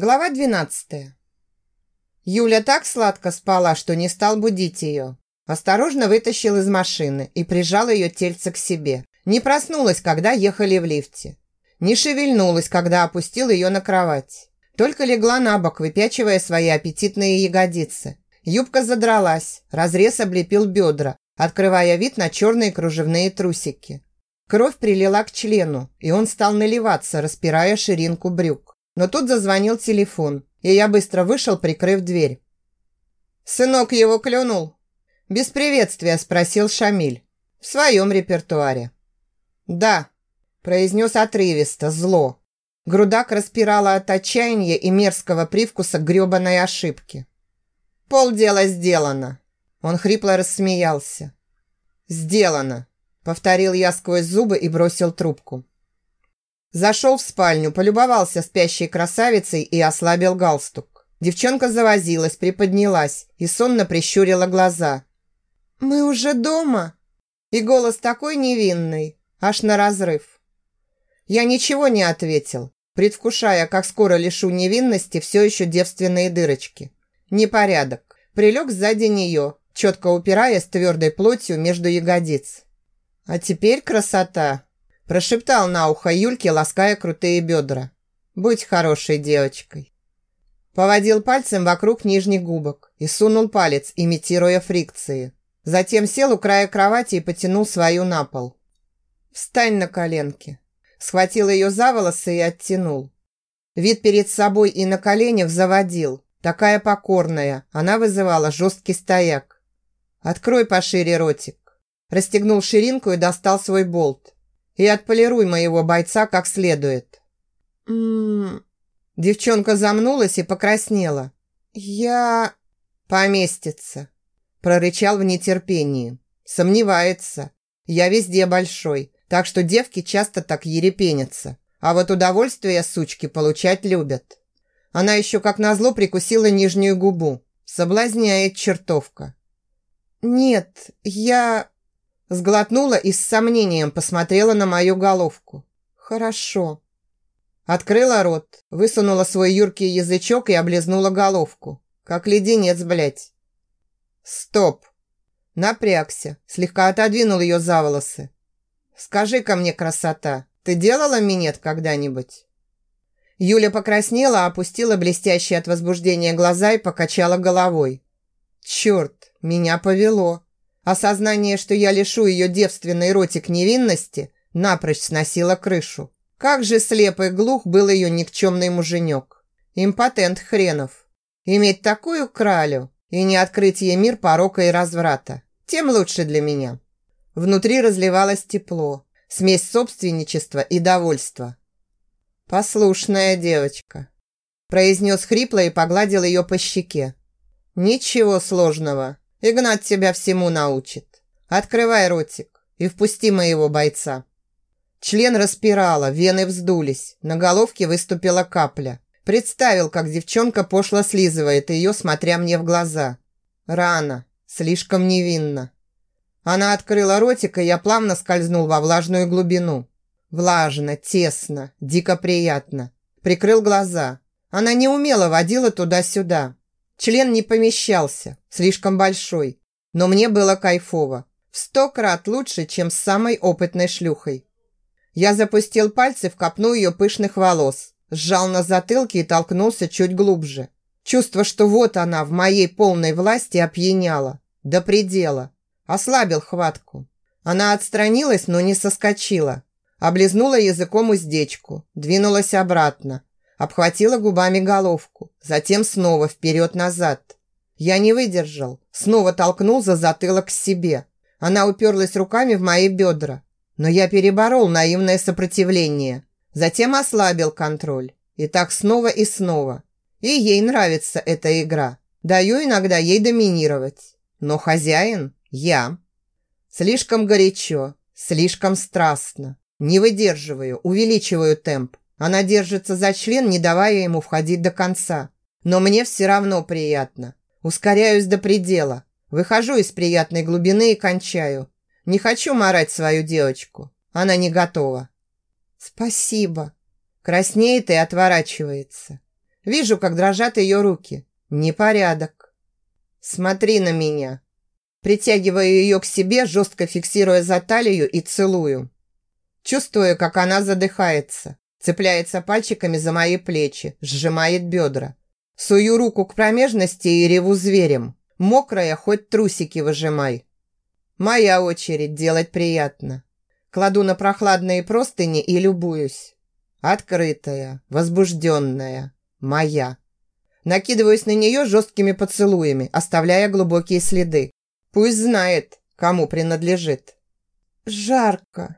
Глава 12. Юля так сладко спала, что не стал будить ее. Осторожно вытащил из машины и прижал ее тельце к себе. Не проснулась, когда ехали в лифте. Не шевельнулась, когда опустил ее на кровать. Только легла на бок, выпячивая свои аппетитные ягодицы. Юбка задралась, разрез облепил бедра, открывая вид на черные кружевные трусики. Кровь прилила к члену, и он стал наливаться, распирая ширинку брюк. Но тут зазвонил телефон, и я быстро вышел, прикрыв дверь. «Сынок его клюнул?» Без приветствия спросил Шамиль. В своем репертуаре. «Да», – произнес отрывисто, зло. Грудак распирала от отчаяния и мерзкого привкуса гребаной ошибки. «Полдела сделано!» Он хрипло рассмеялся. «Сделано!» – повторил я сквозь зубы и бросил трубку. Зашел в спальню, полюбовался спящей красавицей и ослабил галстук. Девчонка завозилась, приподнялась и сонно прищурила глаза. «Мы уже дома?» И голос такой невинный, аж на разрыв. Я ничего не ответил, предвкушая, как скоро лишу невинности все еще девственные дырочки. Непорядок. Прилег сзади нее, четко упираясь твердой плотью между ягодиц. А теперь красота. Прошептал на ухо Юльке, лаская крутые бедра. «Будь хорошей девочкой». Поводил пальцем вокруг нижних губок и сунул палец, имитируя фрикции. Затем сел у края кровати и потянул свою на пол. «Встань на коленки». Схватил ее за волосы и оттянул. Вид перед собой и на коленях заводил. Такая покорная, она вызывала жесткий стояк. «Открой пошире ротик». Расстегнул ширинку и достал свой болт и отполируй моего бойца как следует». «М-м-м...» Девчонка замнулась и покраснела. «Я...» «Поместится», – прорычал в нетерпении. «Сомневается. Я везде большой, так что девки часто так ерепенятся. А вот удовольствие сучки получать любят». Она еще как назло прикусила нижнюю губу. Соблазняет чертовка. «Нет, я...» Сглотнула и с сомнением посмотрела на мою головку. «Хорошо». Открыла рот, высунула свой юркий язычок и облизнула головку. Как леденец, блядь. «Стоп!» Напрягся, слегка отодвинул ее за волосы. «Скажи-ка мне, красота, ты делала минет когда-нибудь?» Юля покраснела, опустила блестящие от возбуждения глаза и покачала головой. «Черт, меня повело!» Осознание, что я лишу ее девственный ротик невинности, напрочь сносило крышу. Как же слеп и глух был ее никчемный муженек. Импотент хренов. Иметь такую кралю и не открыть ей мир порока и разврата. Тем лучше для меня. Внутри разливалось тепло, смесь собственничества и довольства. «Послушная девочка», – произнес хрипло и погладил ее по щеке. «Ничего сложного. Игнат тебя всему научит. Открывай ротик и впусти моего бойца». Член распирала, вены вздулись, на головке выступила капля. Представил, как девчонка пошло слизывает ее, смотря мне в глаза. Рано, слишком невинно. Она открыла ротик, и я плавно скользнул во влажную глубину. Влажно, тесно, дико приятно. Прикрыл глаза. Она неумело водила туда-сюда. Член не помещался, слишком большой, но мне было кайфово. В сто крат лучше, чем с самой опытной шлюхой. Я запустил пальцы в копну ее пышных волос, сжал на затылке и толкнулся чуть глубже. Чувство, что вот она в моей полной власти опьяняла. До предела. Ослабил хватку. Она отстранилась, но не соскочила. Облизнула языком уздечку, двинулась обратно, Обхватила губами головку, затем снова вперед-назад. Я не выдержал, снова толкнул за затылок к себе. Она уперлась руками в мои бедра, но я переборол наивное сопротивление. Затем ослабил контроль. И так снова и снова. И ей нравится эта игра. Даю иногда ей доминировать. Но хозяин – я. Слишком горячо, слишком страстно. Не выдерживаю, увеличиваю темп. Она держится за член, не давая ему входить до конца. Но мне все равно приятно. Ускоряюсь до предела. Выхожу из приятной глубины и кончаю. Не хочу морать свою девочку. Она не готова. Спасибо. Краснеет и отворачивается. Вижу, как дрожат ее руки. Непорядок. Смотри на меня. Притягиваю ее к себе, жестко фиксируя за талию и целую. Чувствую, как она задыхается, цепляется пальчиками за мои плечи, сжимает бедра. Сую руку к промежности и реву зверем. Мокрая, хоть трусики выжимай. Моя очередь делать приятно. Кладу на прохладные простыни и любуюсь. Открытая, возбужденная, моя. Накидываюсь на нее жесткими поцелуями, оставляя глубокие следы. Пусть знает, кому принадлежит. Жарко.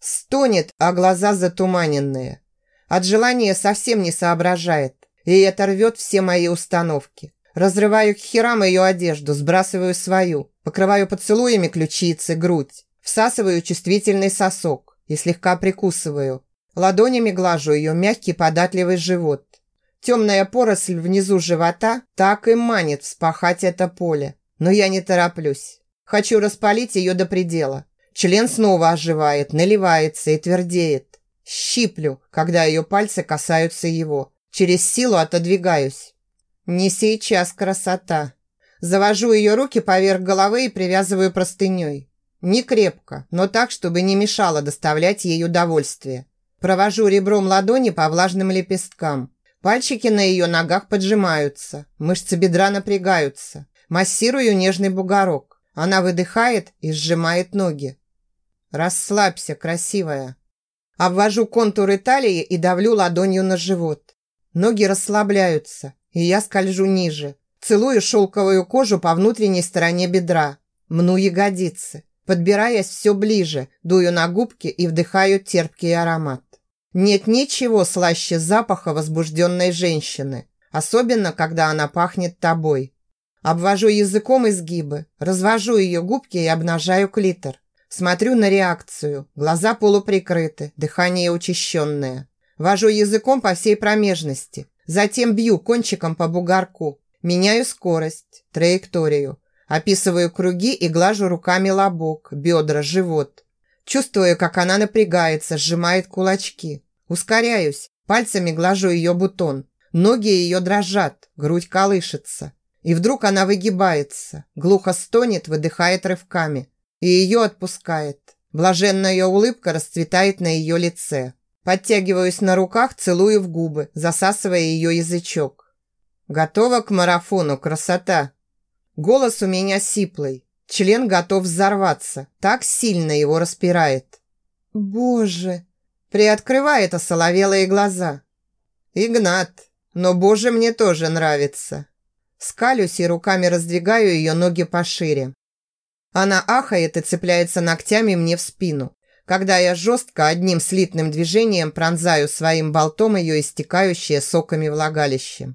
Стонет, а глаза затуманенные. От желания совсем не соображает. И это рвет все мои установки. Разрываю к херам ее одежду, сбрасываю свою, покрываю поцелуями ключицы, грудь. Всасываю чувствительный сосок и слегка прикусываю. Ладонями глажу ее мягкий податливый живот. Темная поросль внизу живота так и манит вспахать это поле. Но я не тороплюсь. Хочу распалить ее до предела. Член снова оживает, наливается и твердеет. Щиплю, когда ее пальцы касаются его. Через силу отодвигаюсь. Не сейчас красота. Завожу ее руки поверх головы и привязываю простыней. Не крепко, но так, чтобы не мешало доставлять ей удовольствие. Провожу ребром ладони по влажным лепесткам. Пальчики на ее ногах поджимаются, мышцы бедра напрягаются. Массирую нежный бугорок. Она выдыхает и сжимает ноги. Расслабься, красивая. Обвожу контуры талии и давлю ладонью на живот. Ноги расслабляются, и я скольжу ниже. Целую шелковую кожу по внутренней стороне бедра. Мну ягодицы. Подбираясь все ближе, дую на губки и вдыхаю терпкий аромат. Нет ничего слаще запаха возбужденной женщины, особенно когда она пахнет тобой. Обвожу языком изгибы, развожу ее губки и обнажаю клитор. Смотрю на реакцию, глаза полуприкрыты, дыхание учащенное. Вожу языком по всей промежности, затем бью кончиком по бугорку, меняю скорость, траекторию, описываю круги и глажу руками лобок, бедра, живот. Чувствую, как она напрягается, сжимает кулачки. Ускоряюсь, пальцами глажу ее бутон. Ноги ее дрожат, грудь колышется. И вдруг она выгибается, глухо стонет, выдыхает рывками. И ее отпускает. Блаженная улыбка расцветает на ее лице. Подтягиваюсь на руках, целую в губы, засасывая ее язычок. Готова к марафону, красота. Голос у меня сиплый. Член готов взорваться. Так сильно его распирает. Боже! Приоткрывает осоловелые глаза. Игнат, но боже, мне тоже нравится. Скалюсь и руками раздвигаю ее ноги пошире. Она ахает и цепляется ногтями мне в спину, когда я жестко одним слитным движением пронзаю своим болтом ее истекающее соками влагалище.